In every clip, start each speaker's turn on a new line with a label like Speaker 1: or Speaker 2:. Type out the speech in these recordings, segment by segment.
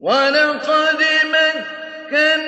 Speaker 1: وَلَقَدْ مَكَّنَّاكُمْ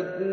Speaker 1: فَتَكُونَا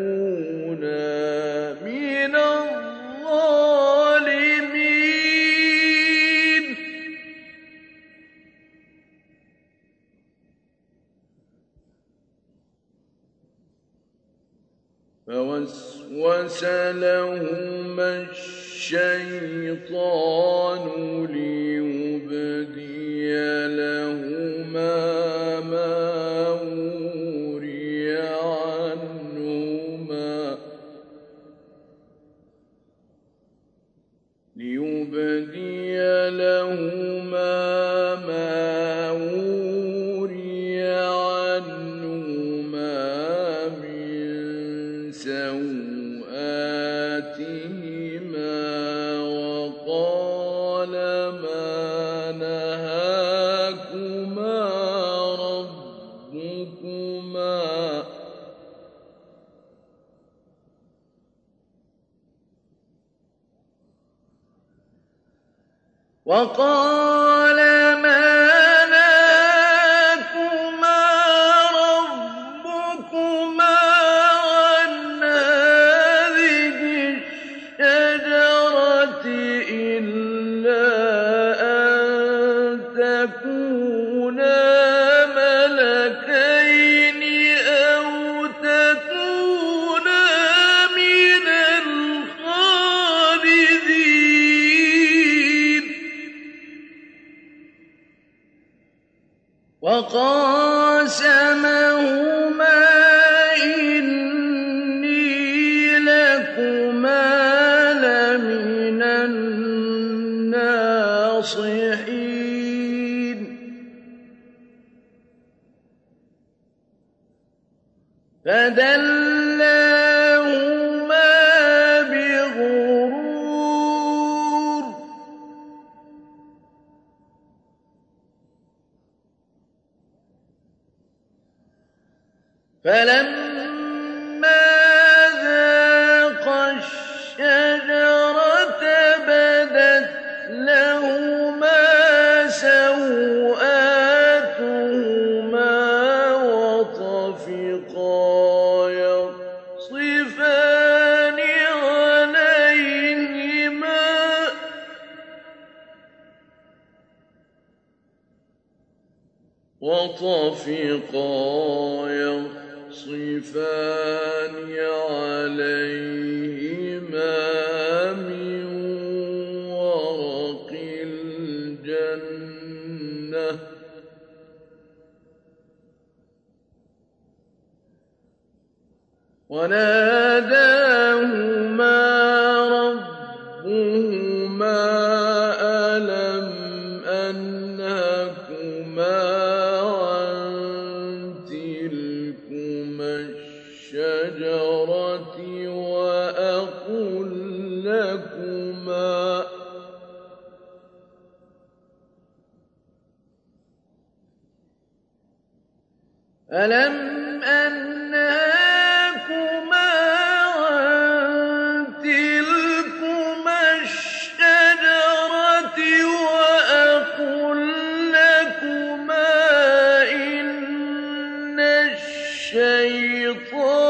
Speaker 1: الشيطان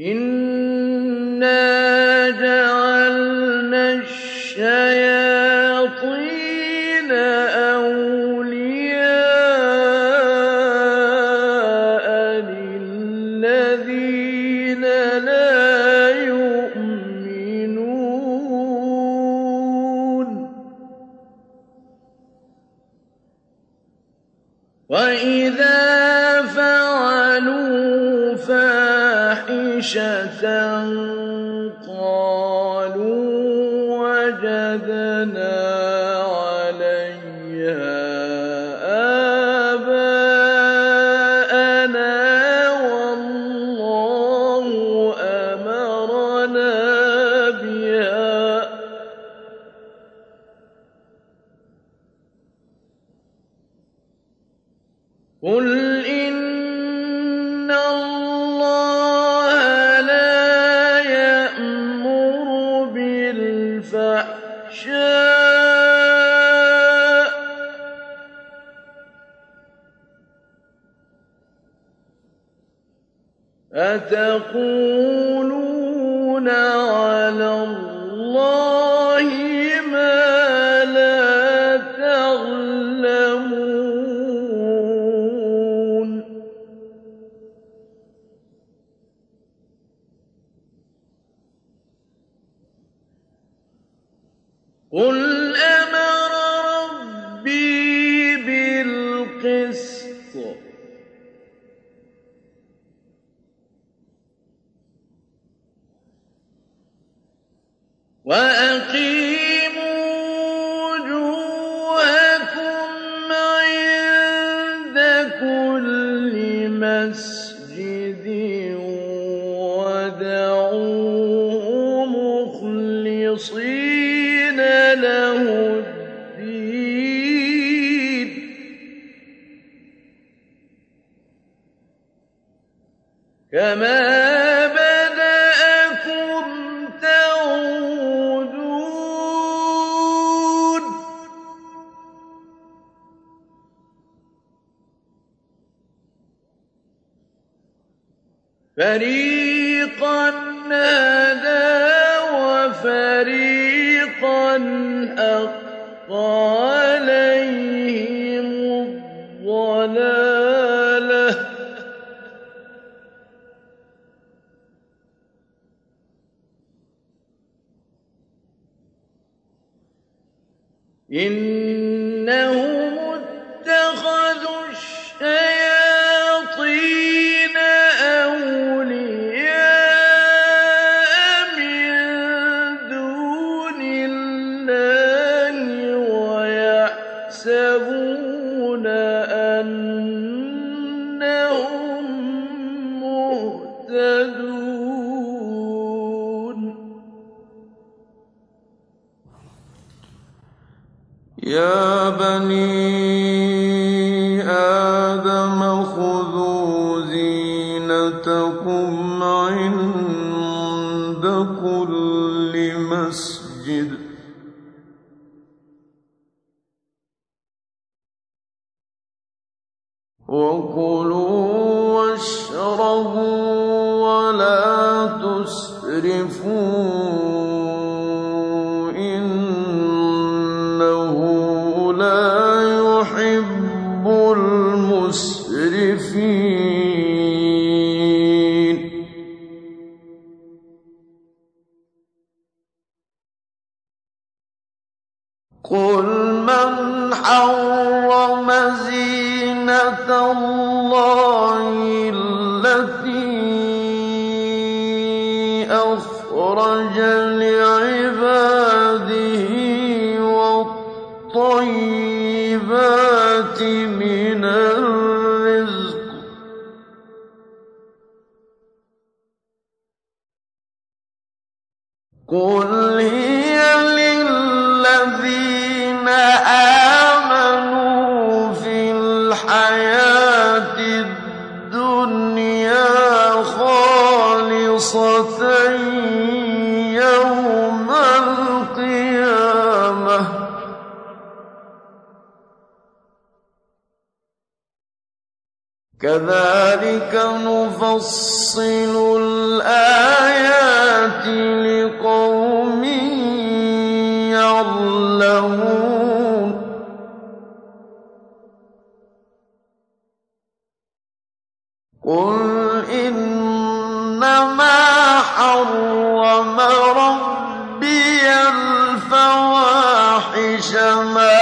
Speaker 1: إن قُلْ
Speaker 2: إِنَّمَا حَرَّمَ رَبِّيَ الْفَوَاحِشَ مَا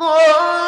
Speaker 2: Oh!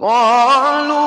Speaker 2: قالوا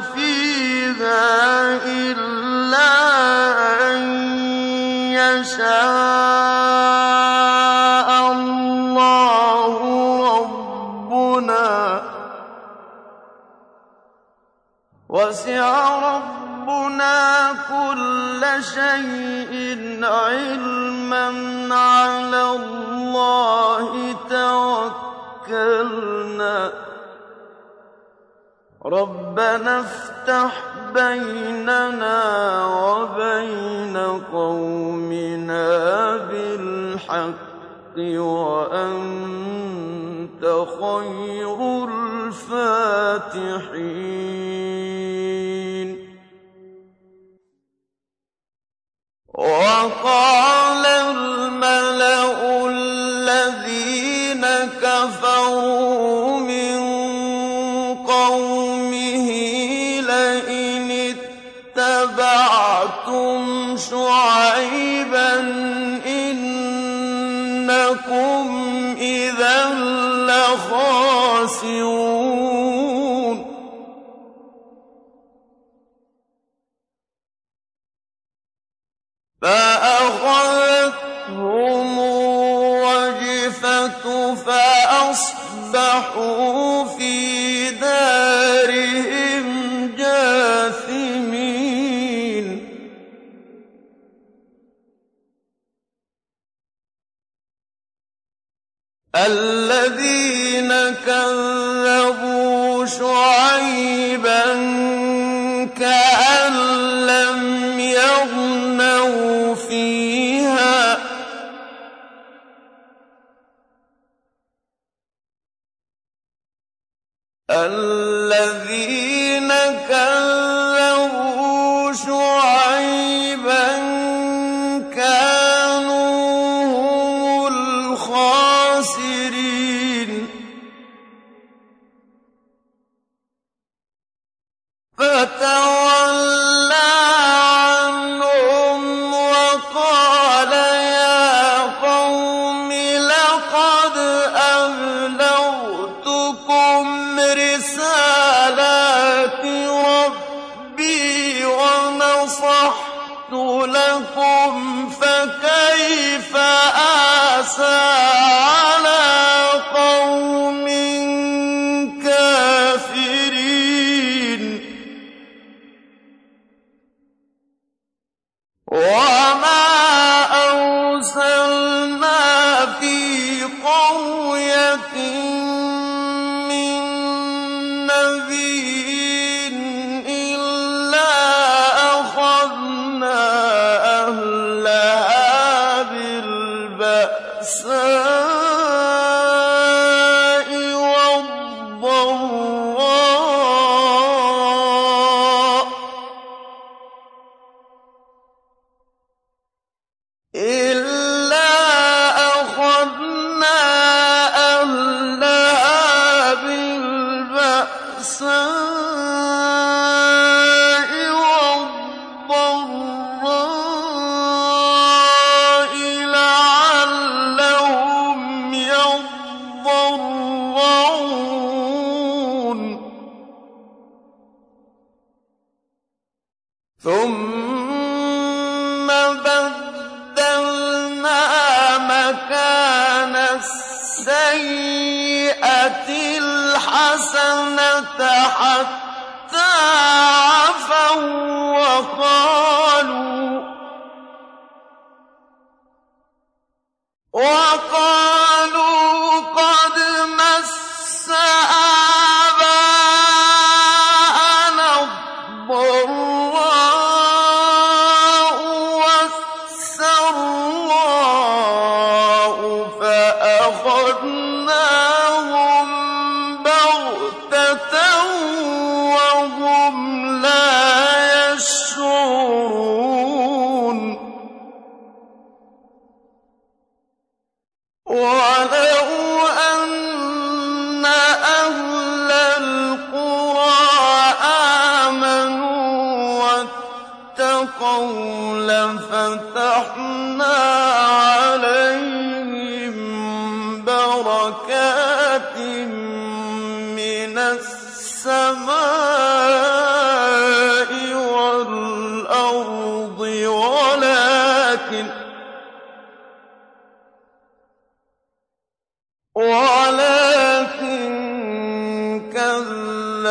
Speaker 2: فيها إلا أن يشاء الله ربنا. وسع ربنا كل شيء علما ربنا افتح بيننا وبين قومنا بالحق وأنت خير الفاتحين. وقال الملأ الذين كفروا خاسرون فأخذتهم الرجفة فأصبحوا الَّذِينَ كَذَّبُوا شُعَيْبًا كَأَن لَّمْ يَغْنَوْا فِيهَا ۚ. الَّذِينَ كَذَّبُوا شُعَيْبًا ترى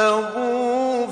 Speaker 2: كَذَّبُوا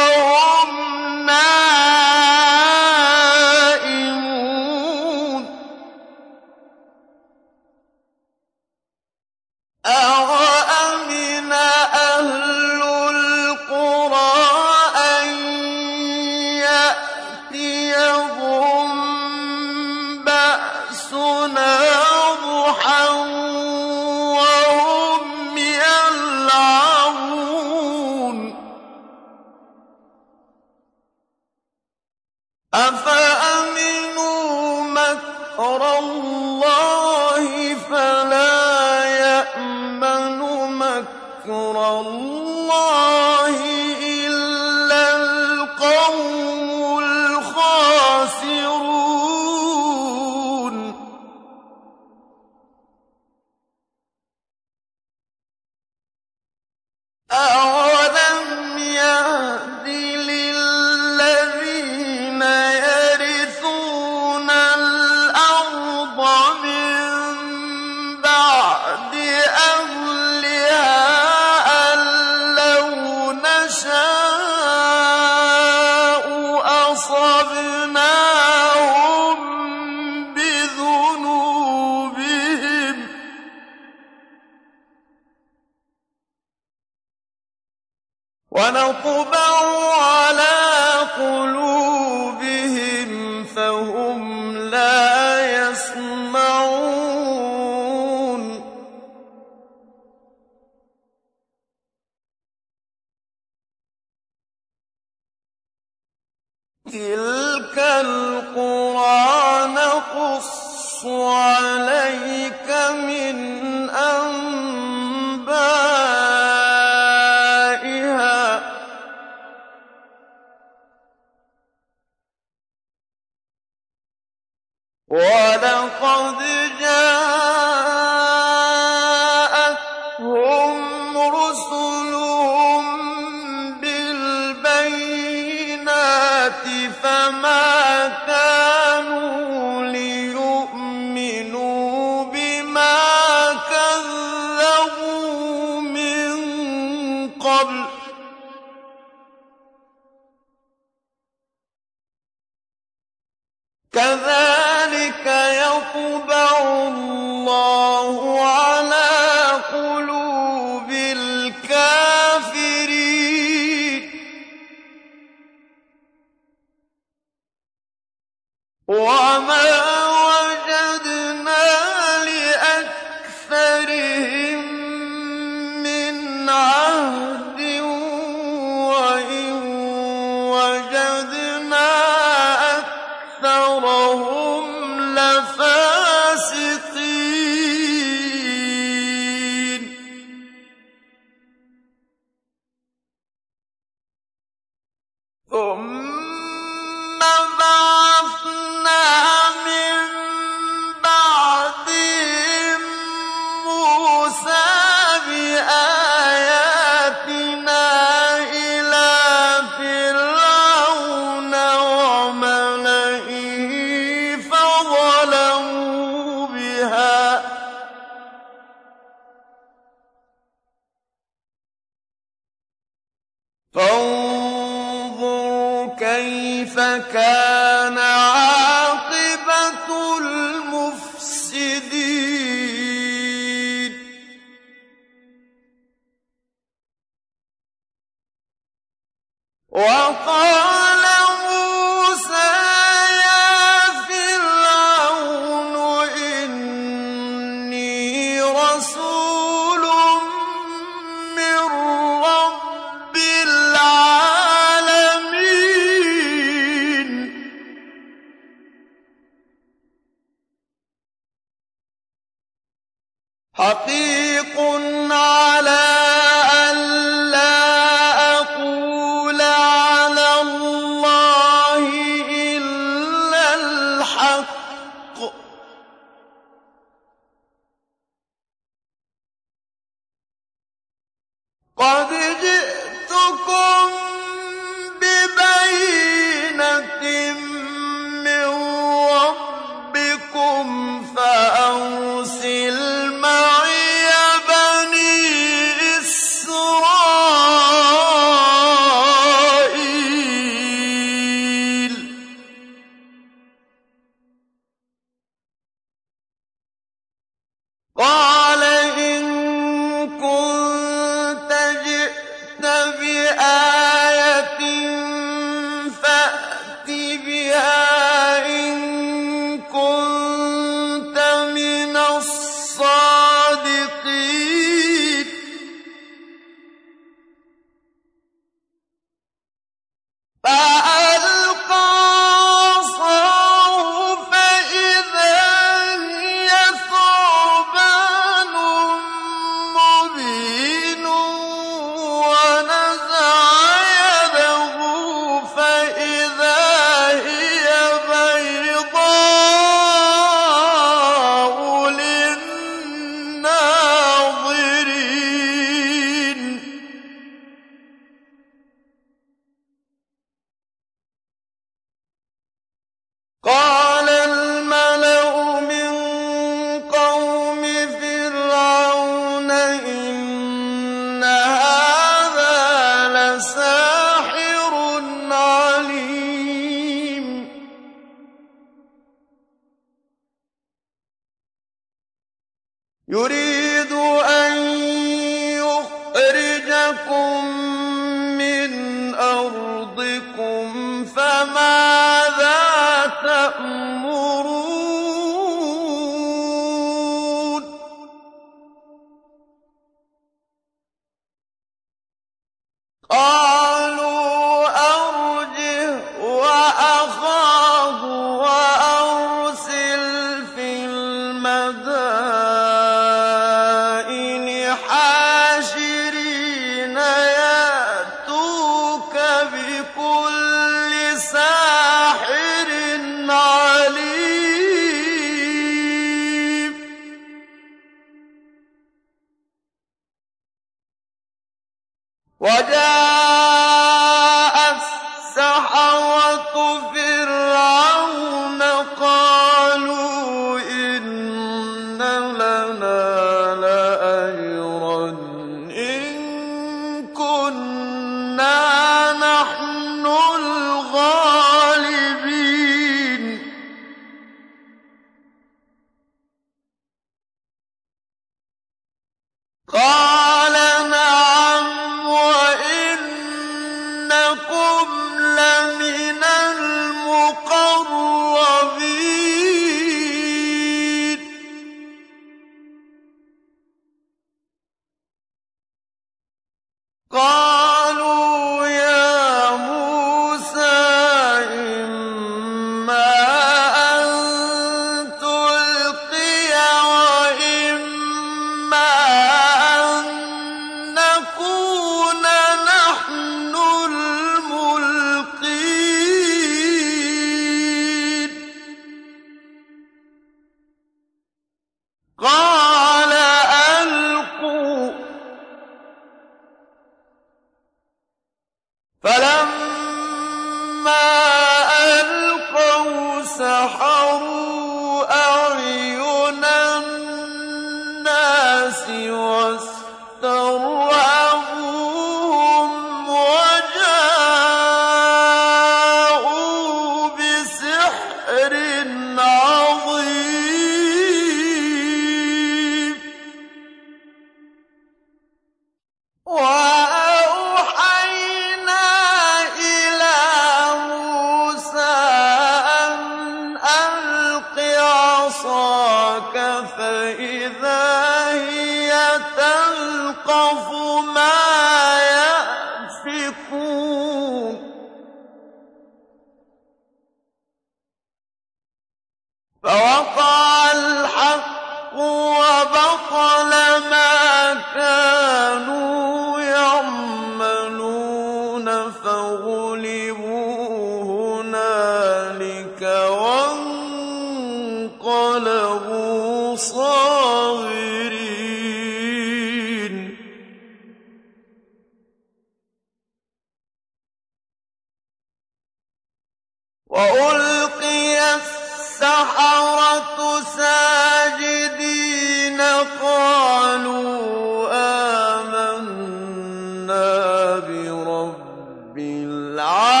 Speaker 2: الْعَالَمِينَ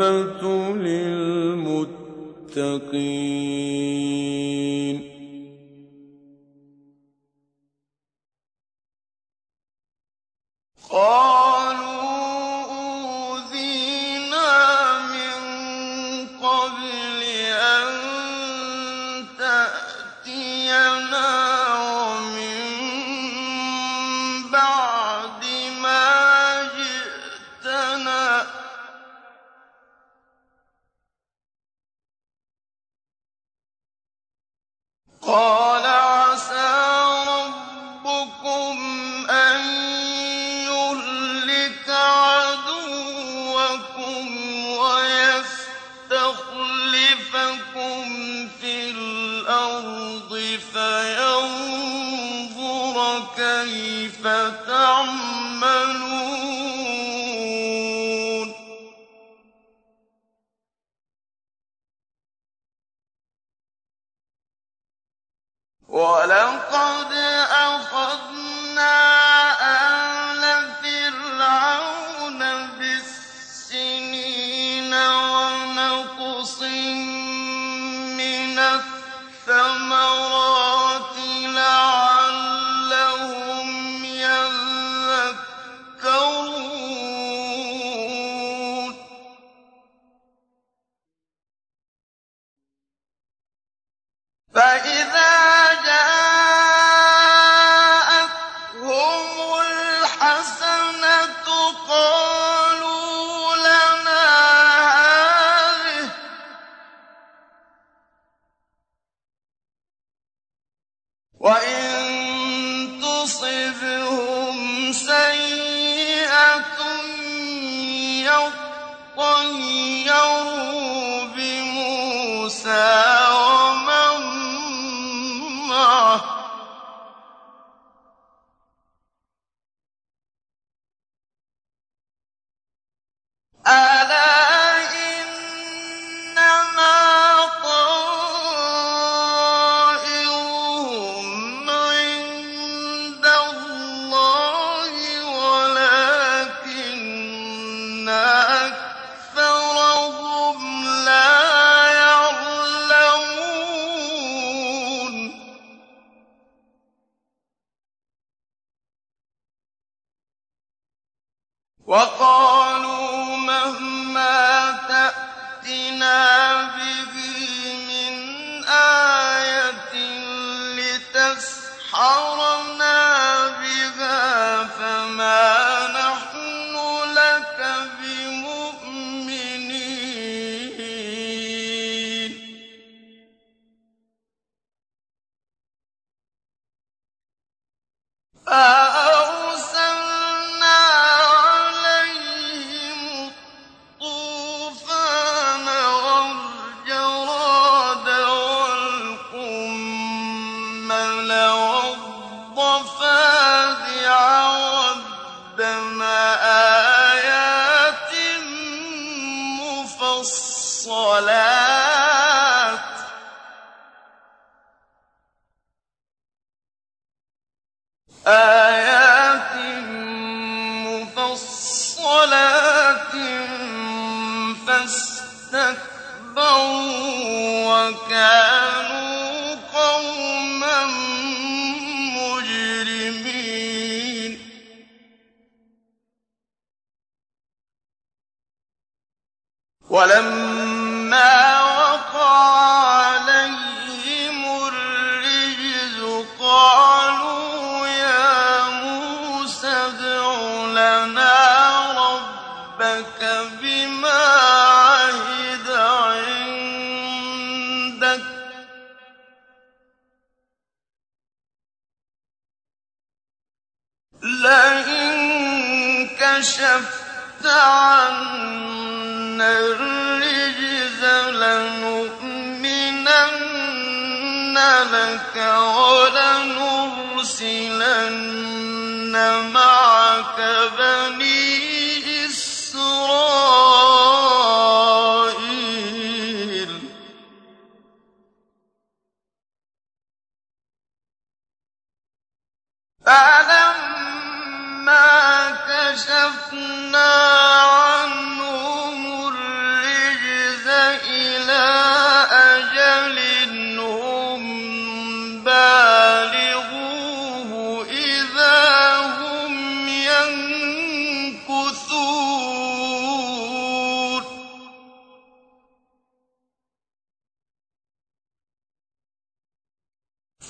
Speaker 2: وَالْعَاقِبَةُ لِلْمُتَّقِينَ.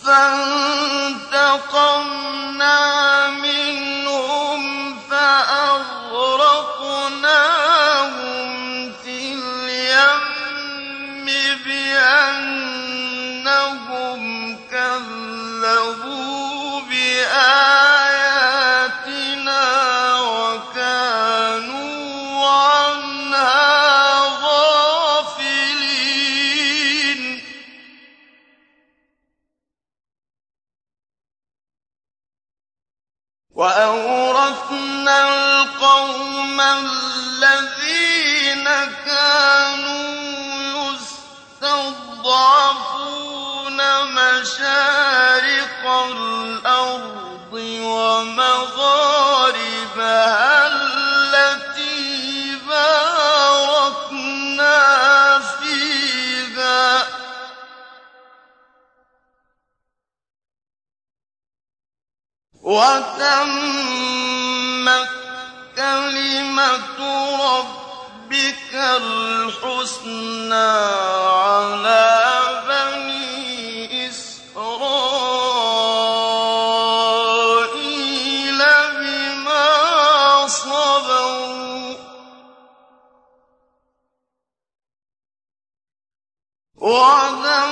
Speaker 2: فانتقمنا مشارق الأرض ومغاربها التي باركنا فيها. وتمت كلمة ربك الحسنى على ودمرنا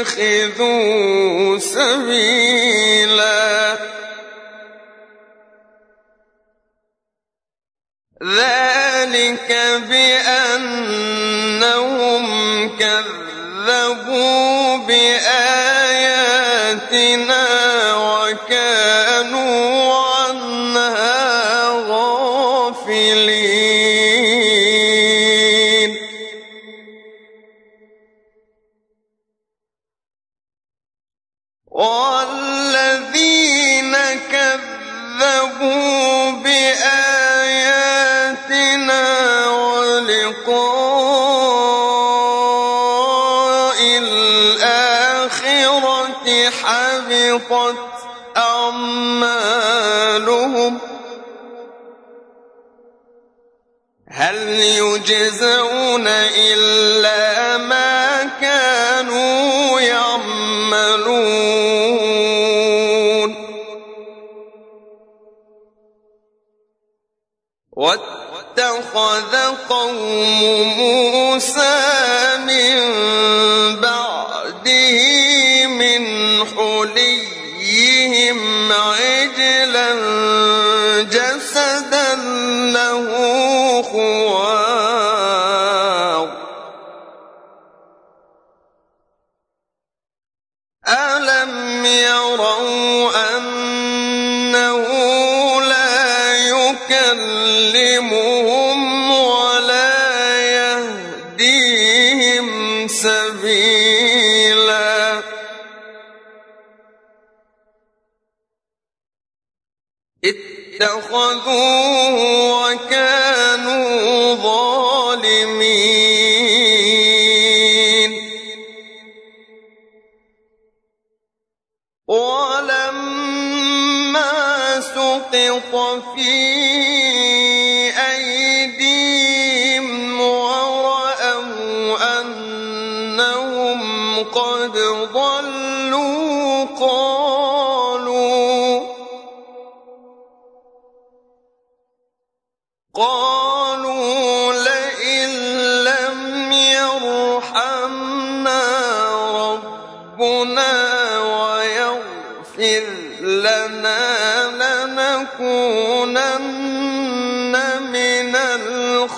Speaker 3: اتخذوا سبيلا. قوم موسى من بعده من حليهم فاتخذوه وكانوا ظالمين. ولما سقط في قد ضلوا قال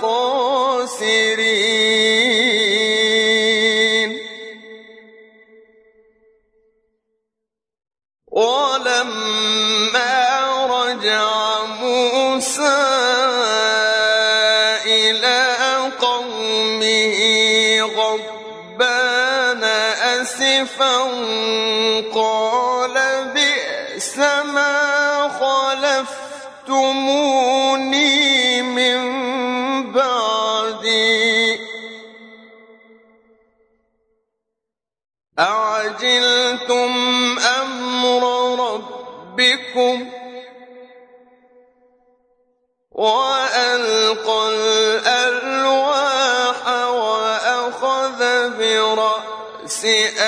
Speaker 3: خالق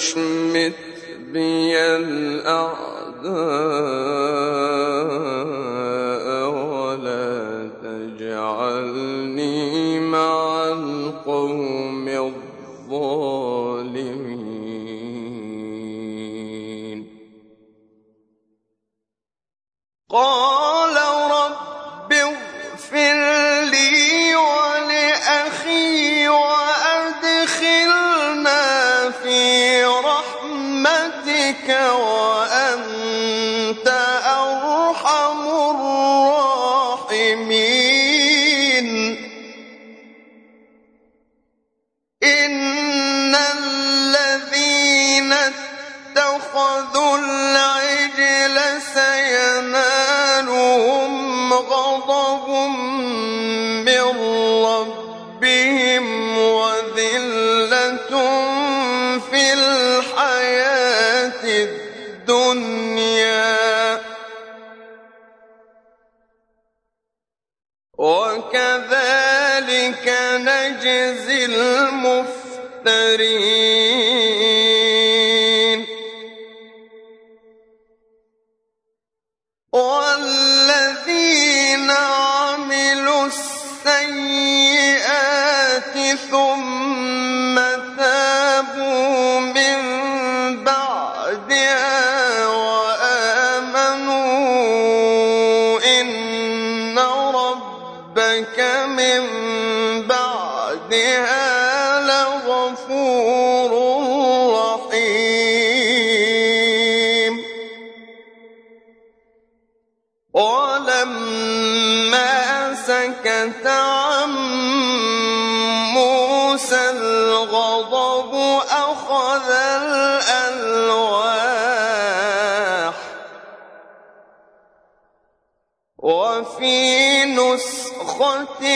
Speaker 3: واشمت بي الأعلى وكذلك نجزي المؤمنين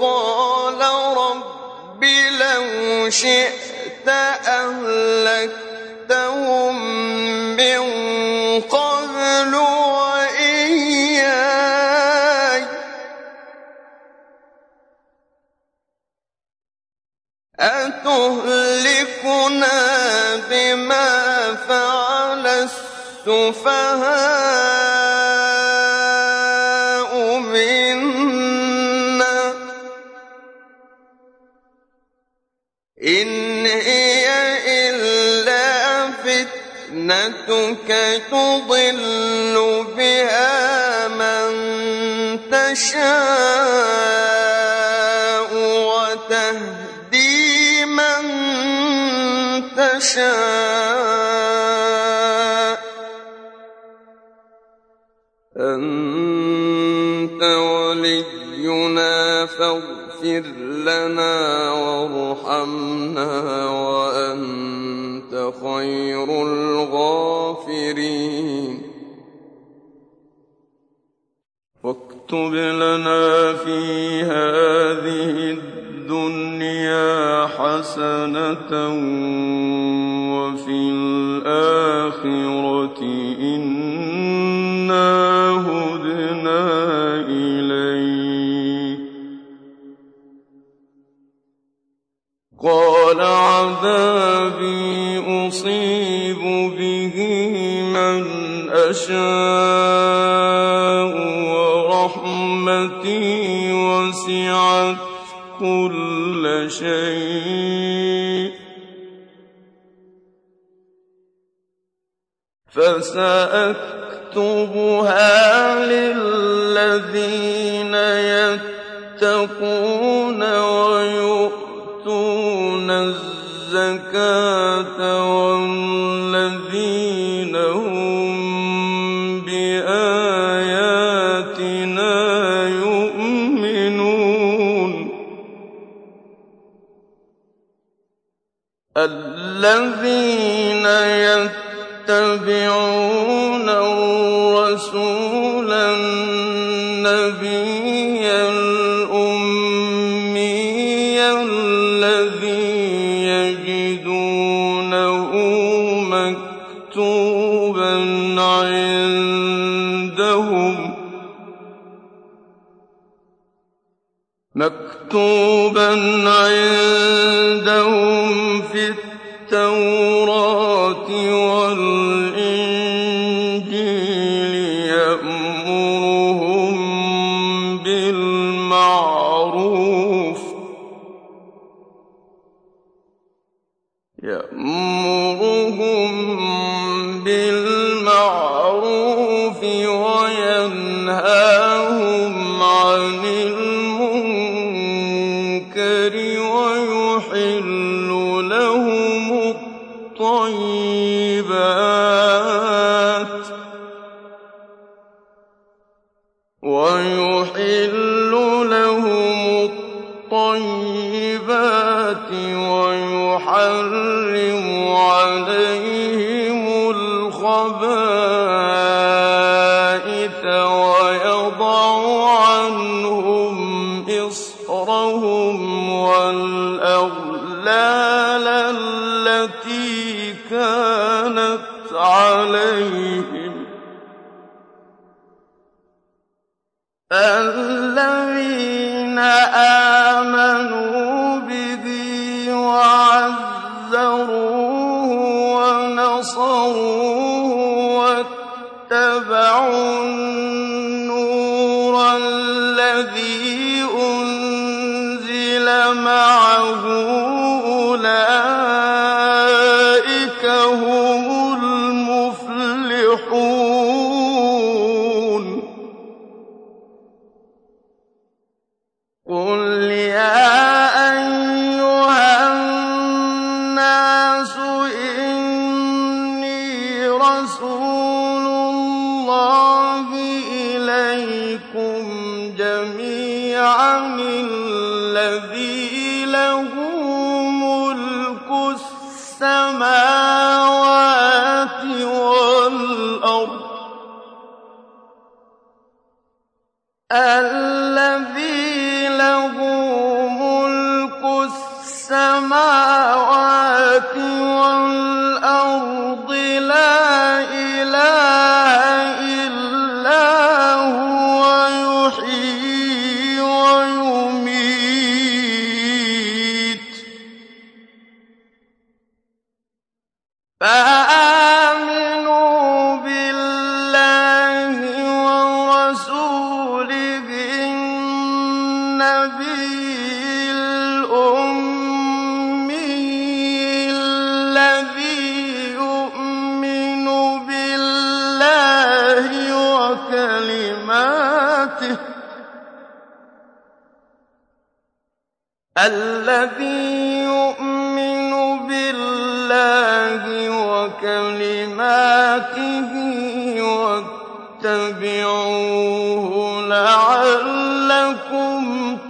Speaker 3: قال رب لو شئت أهلكتهم من قبل وإياي. أتهلكنا بما فعل السفهاء؟ فتنتك تضل بها من تشاء وتهدي من تشاء. أنت ولينا فاغفر لنا وارحمنا وأنت خير الغافرين
Speaker 1: واكتب لنا في هذه الدنيا حسنة وفي الآخرة أشاء ورحمتي وسعت كل شيء. فسأكتبها للذين يتقون ويؤتون الذين يتبعون الرسول النبي الأمي الذي يجدونه مكتوبا عندهم مكتوبا عندهم الطيبات ويحرم عليهم الخبائث.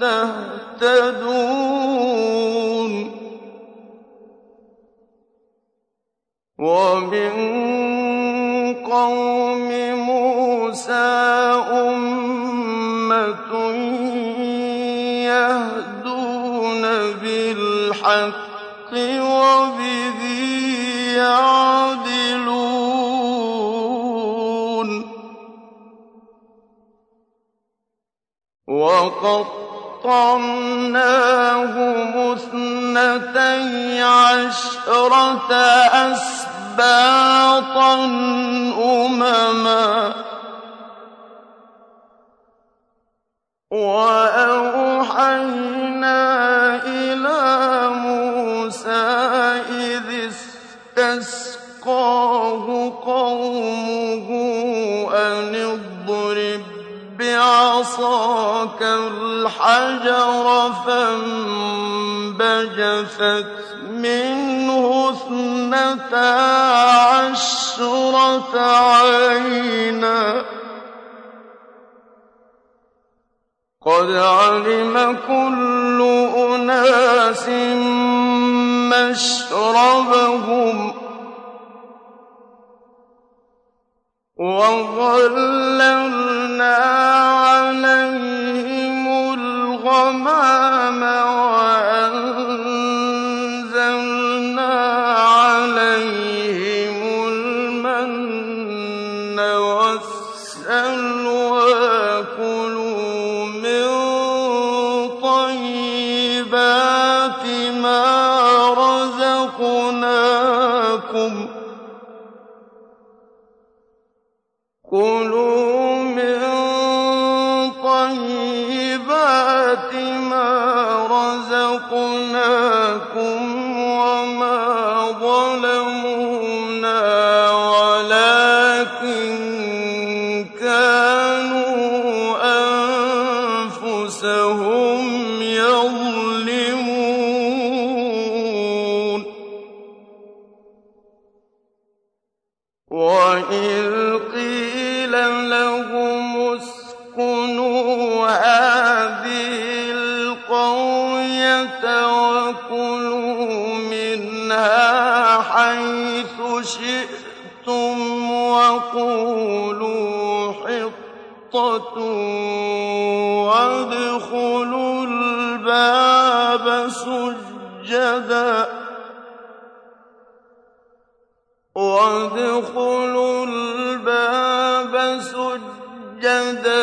Speaker 1: تهتدون. ومن قوم موسى أمة يهدون بالحق وبه يعدلون وقطعناهم اثنتي عشرة أسباطا أمما وأوحينا إلى موسى إذ استسقاه قومه بعصاك الحجر فانبجست منه اثنتا عشرة عينا. قد علم كل أناس مشربهم وظللنا عليهم الغمام حيث شئتم وقولوا حطة وادخلوا الباب سجداً. وادخلوا الباب سجدا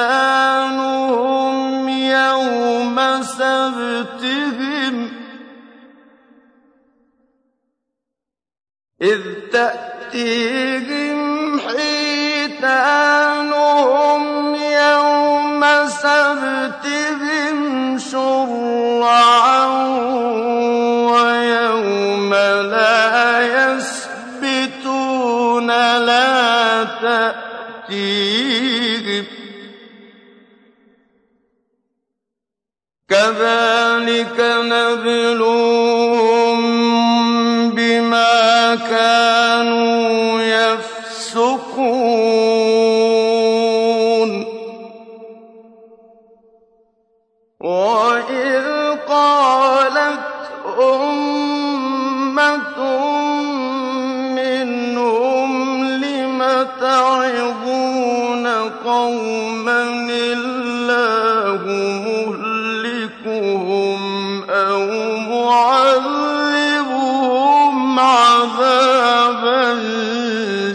Speaker 1: حيتانهم يوم سبتهم إذ تأتيهم كذلك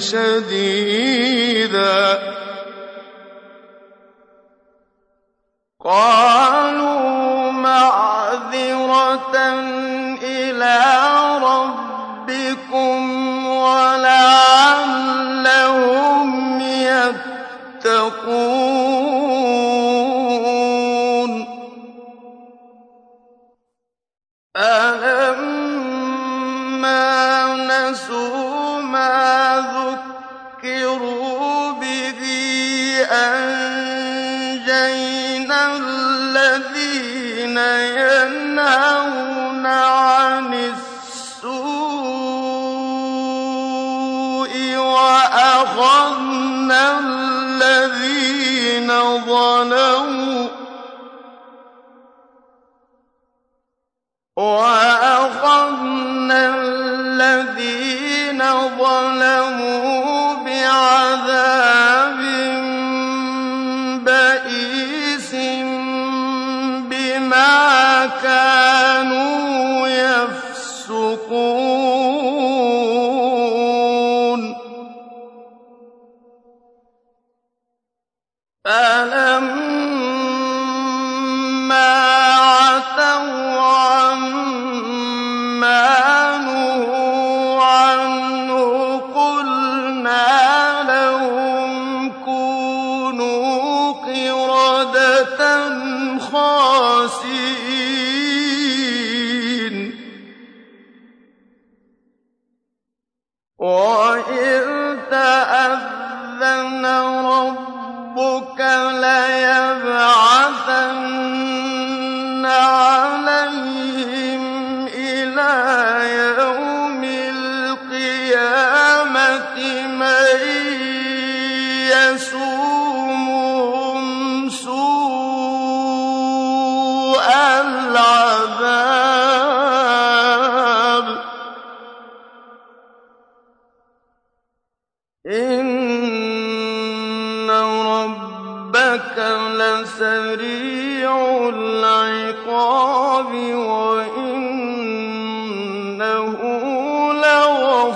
Speaker 1: شديد.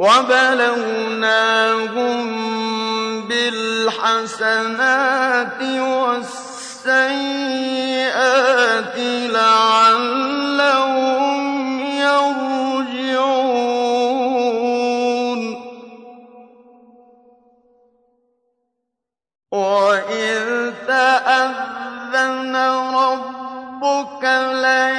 Speaker 1: وبلوناهم بالحسنات والسيئات لعلهم يرجعون. وإذ تأذن ربك لئن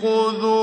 Speaker 1: خُذُوا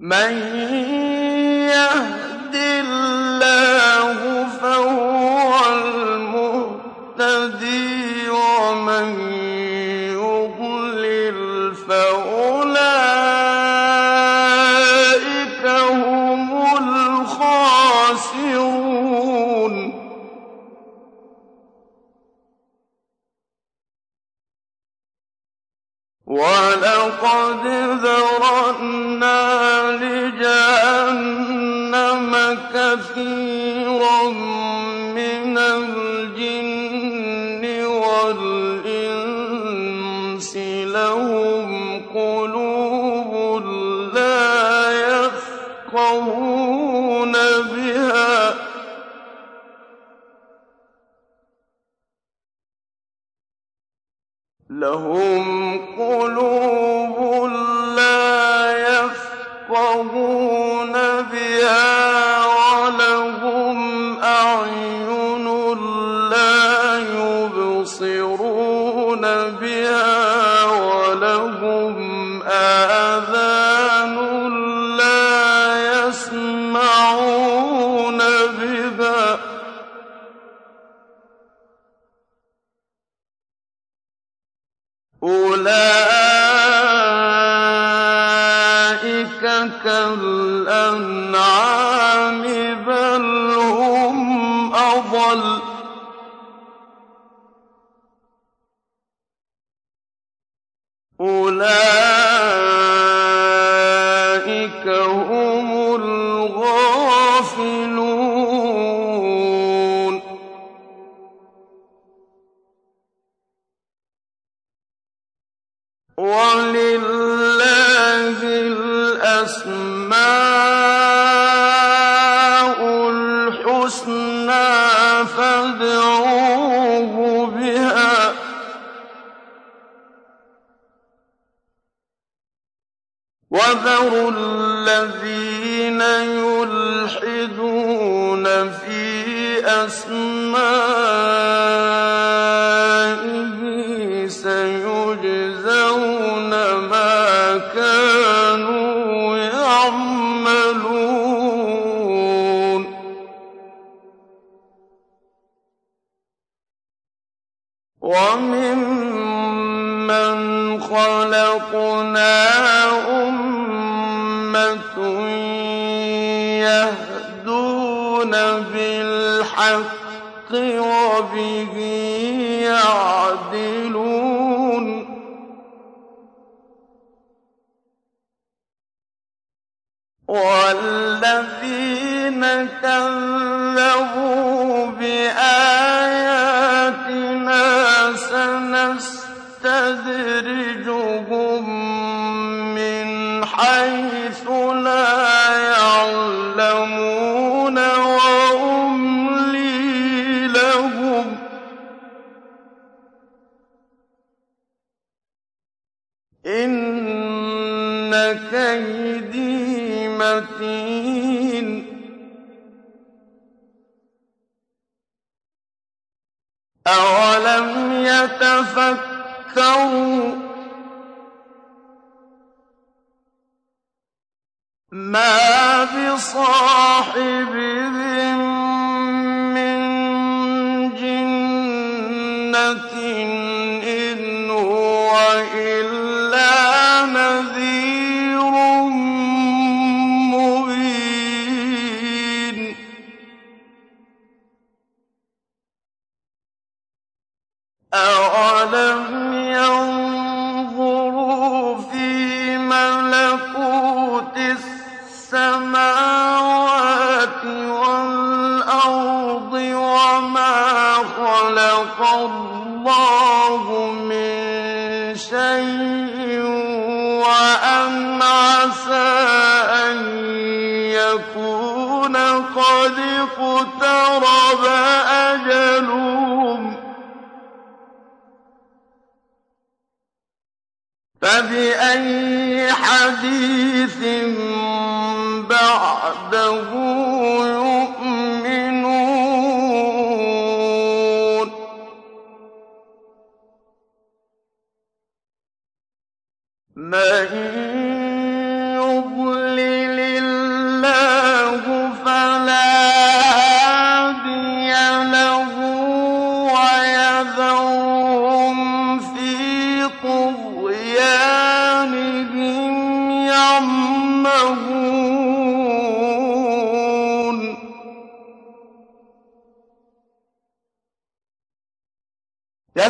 Speaker 1: مَن يَهْدِ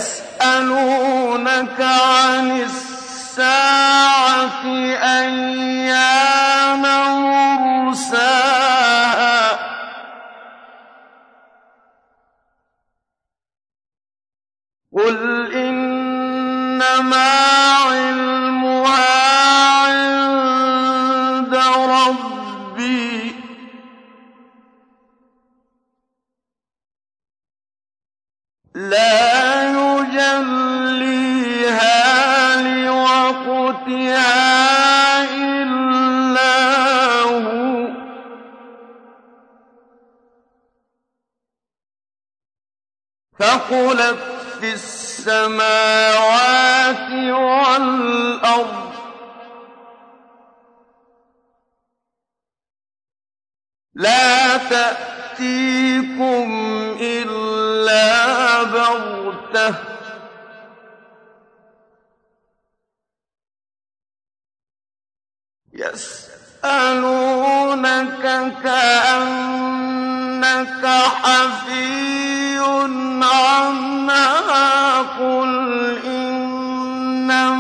Speaker 1: يسألونك عن الساعة أيام رسولا في السماوات والأرض. لا تأتيكم إلا بغتة. يسألونك كأن إنك حفي عنها قل إنما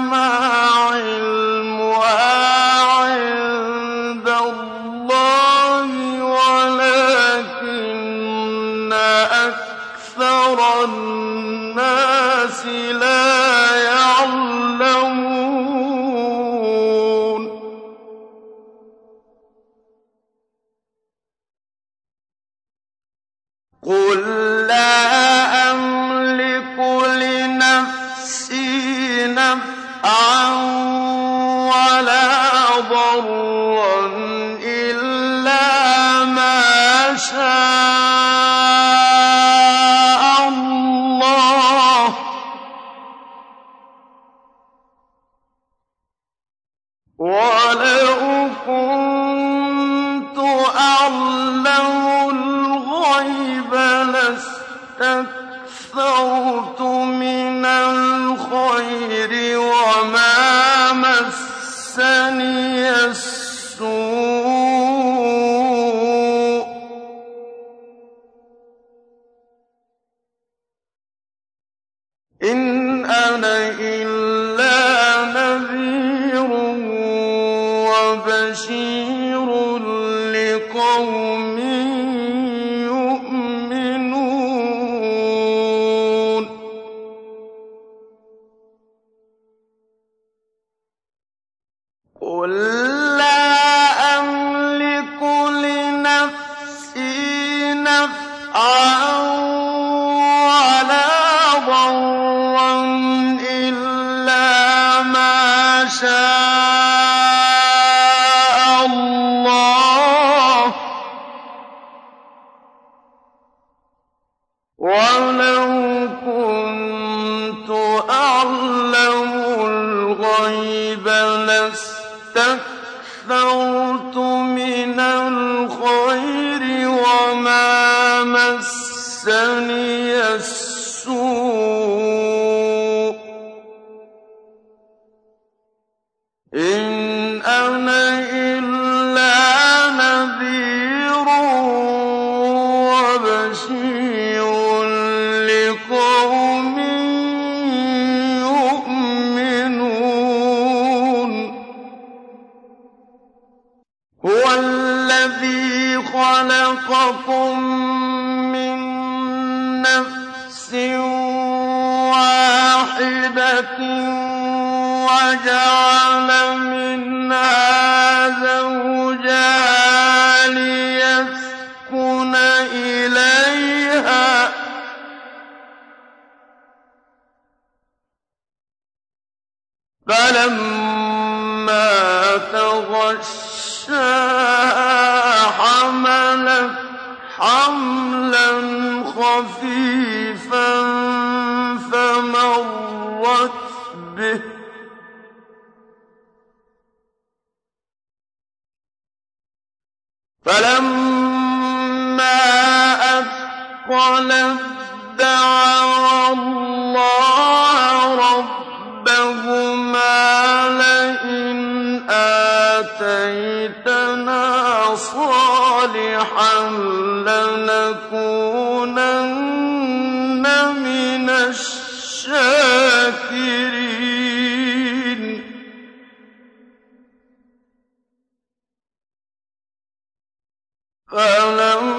Speaker 1: فَلَمَّا